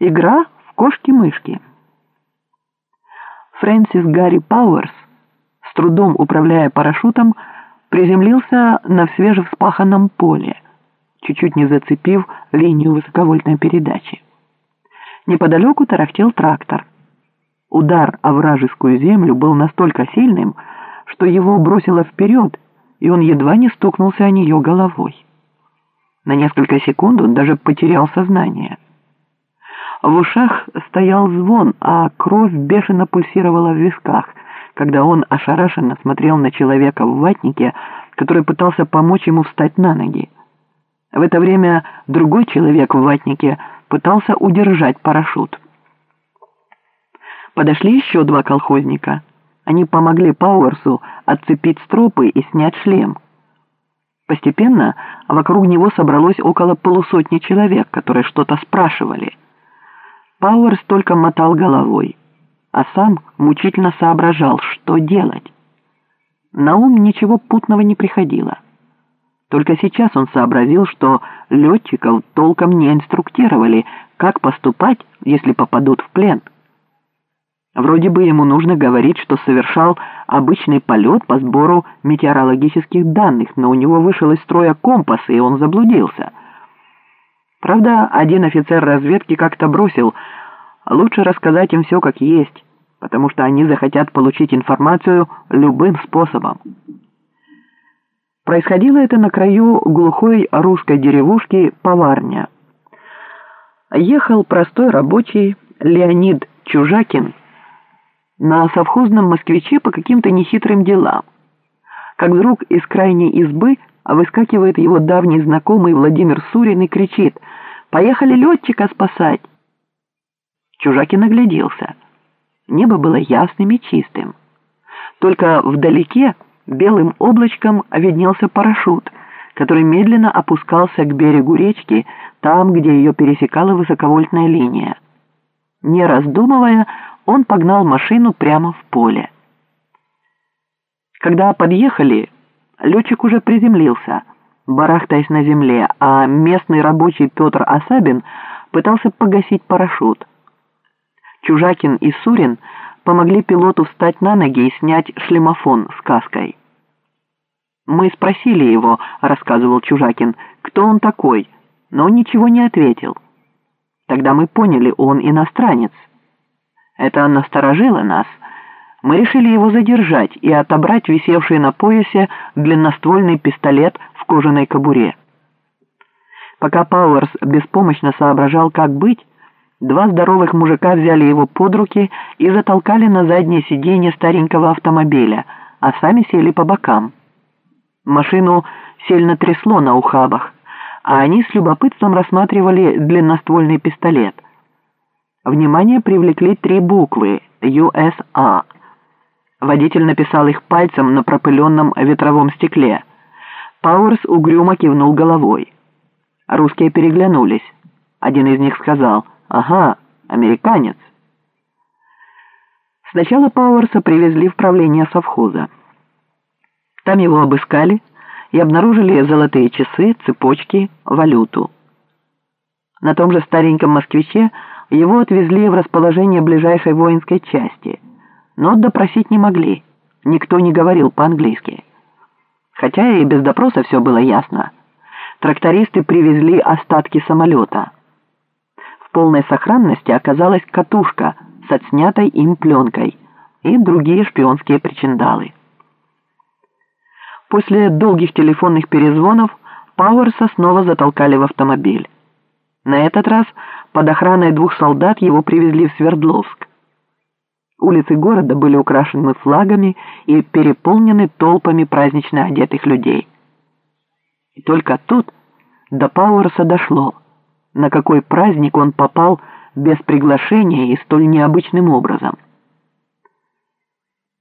Игра в кошки-мышки. Фрэнсис Гарри Пауэрс, с трудом управляя парашютом, приземлился на свежевспаханном поле, чуть-чуть не зацепив линию высоковольтной передачи. Неподалеку тарахтел трактор. Удар о вражескую землю был настолько сильным, что его бросило вперед, и он едва не стукнулся о нее головой. На несколько секунд он даже потерял сознание – в ушах стоял звон, а кровь бешено пульсировала в висках, когда он ошарашенно смотрел на человека в ватнике, который пытался помочь ему встать на ноги. В это время другой человек в ватнике пытался удержать парашют. Подошли еще два колхозника. Они помогли Пауэрсу отцепить стропы и снять шлем. Постепенно вокруг него собралось около полусотни человек, которые что-то спрашивали – Пауэрс только мотал головой, а сам мучительно соображал, что делать. На ум ничего путного не приходило. Только сейчас он сообразил, что летчиков толком не инструктировали, как поступать, если попадут в плен. Вроде бы ему нужно говорить, что совершал обычный полет по сбору метеорологических данных, но у него вышел из строя компас, и он заблудился — Правда, один офицер разведки как-то бросил, лучше рассказать им все как есть, потому что они захотят получить информацию любым способом. Происходило это на краю глухой русской деревушки Поварня. Ехал простой рабочий Леонид Чужакин на совхозном москвиче по каким-то нехитрым делам. Как вдруг из крайней избы выскакивает его давний знакомый Владимир Сурин и кричит «Поехали летчика спасать!» Чужакин огляделся. Небо было ясным и чистым. Только вдалеке белым облачком виднелся парашют, который медленно опускался к берегу речки, там, где ее пересекала высоковольтная линия. Не раздумывая, он погнал машину прямо в поле. Когда подъехали, Летчик уже приземлился, барахтаясь на земле, а местный рабочий Петр Асабин пытался погасить парашют. Чужакин и Сурин помогли пилоту встать на ноги и снять шлемофон с каской. «Мы спросили его», — рассказывал Чужакин, — «кто он такой?» но он ничего не ответил. Тогда мы поняли, он иностранец. Это насторожило нас — мы решили его задержать и отобрать висевший на поясе длинноствольный пистолет кожаной кобуре. Пока Пауэрс беспомощно соображал, как быть, два здоровых мужика взяли его под руки и затолкали на заднее сиденье старенького автомобиля, а сами сели по бокам. Машину сильно трясло на ухабах, а они с любопытством рассматривали длинноствольный пистолет. Внимание привлекли три буквы «USA», Водитель написал их пальцем на пропыленном ветровом стекле. Пауэрс угрюмо кивнул головой. Русские переглянулись. Один из них сказал «Ага, американец». Сначала Пауэрса привезли в правление совхоза. Там его обыскали и обнаружили золотые часы, цепочки, валюту. На том же стареньком москвиче его отвезли в расположение ближайшей воинской части – но допросить не могли. Никто не говорил по-английски. Хотя и без допроса все было ясно. Трактористы привезли остатки самолета. В полной сохранности оказалась катушка с отснятой им пленкой и другие шпионские причиндалы. После долгих телефонных перезвонов Пауэрса снова затолкали в автомобиль. На этот раз под охраной двух солдат его привезли в Свердловск. Улицы города были украшены флагами и переполнены толпами празднично одетых людей. И только тут до Пауэрса дошло, на какой праздник он попал без приглашения и столь необычным образом.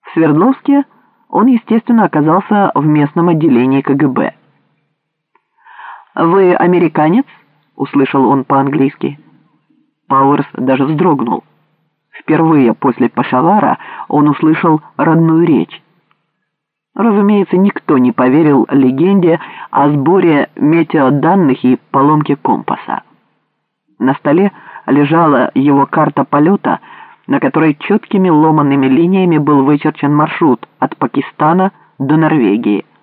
В Свердловске он, естественно, оказался в местном отделении КГБ. «Вы американец?» — услышал он по-английски. Пауэрс даже вздрогнул. Впервые после Пашавара он услышал родную речь. Разумеется, никто не поверил легенде о сборе метеоданных и поломке компаса. На столе лежала его карта полета, на которой четкими ломанными линиями был вычерчен маршрут от Пакистана до Норвегии –